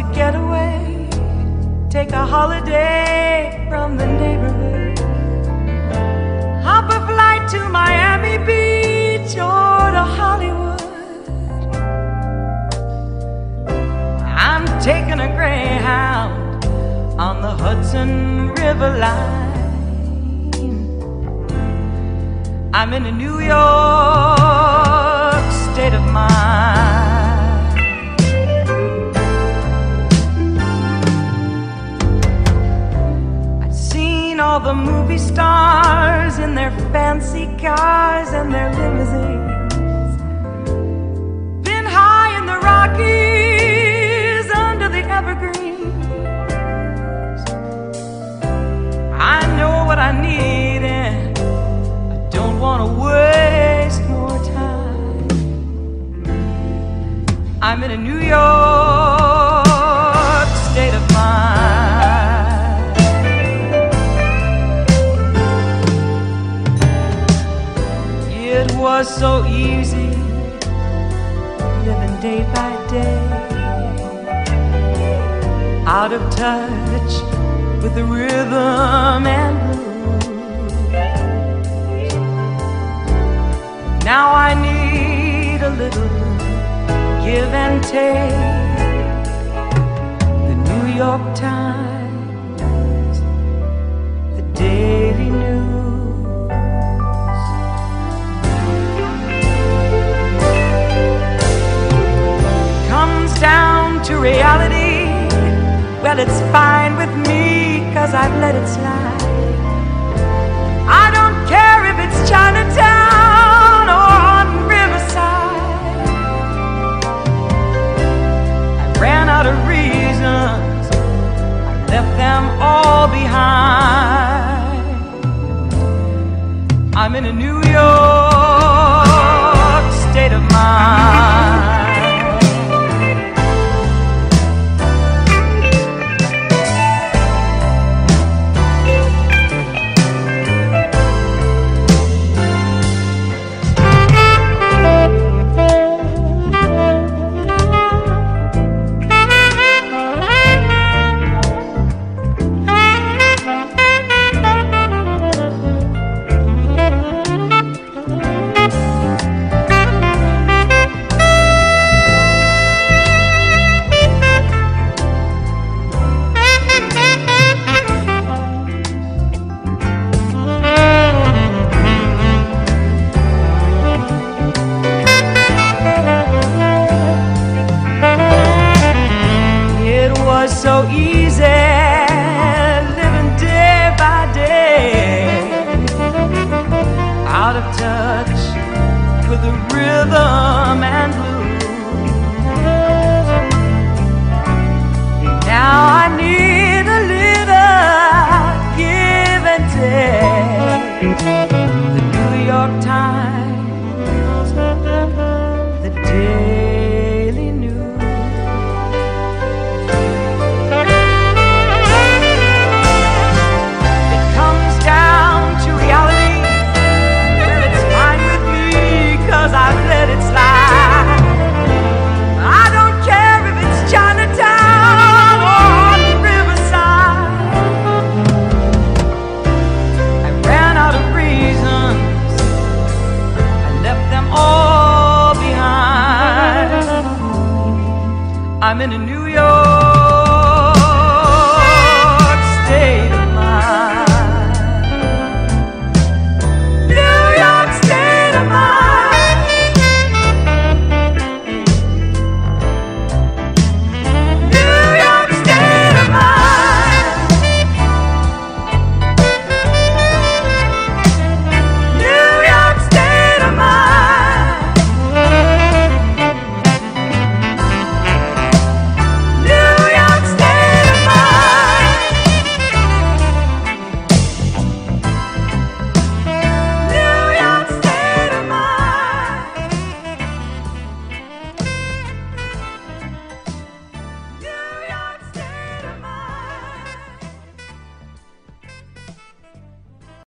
to get away, take a holiday from the neighborhood. Hop a flight to Miami Beach or to Hollywood. I'm taking a Greyhound on the Hudson River line. I'm in a New York state of mind. The movie stars in their fancy cars and their limousines. Been high in the Rockies under the evergreens. I know what I need so easy living day by day, out of touch with the rhythm to reality. Well, it's fine with me, cause I've let it slide. I don't care if it's Chinatown or on Riverside. I ran out of reasons, I left them all behind. I'm in a New York state of mind. The I'm in a New York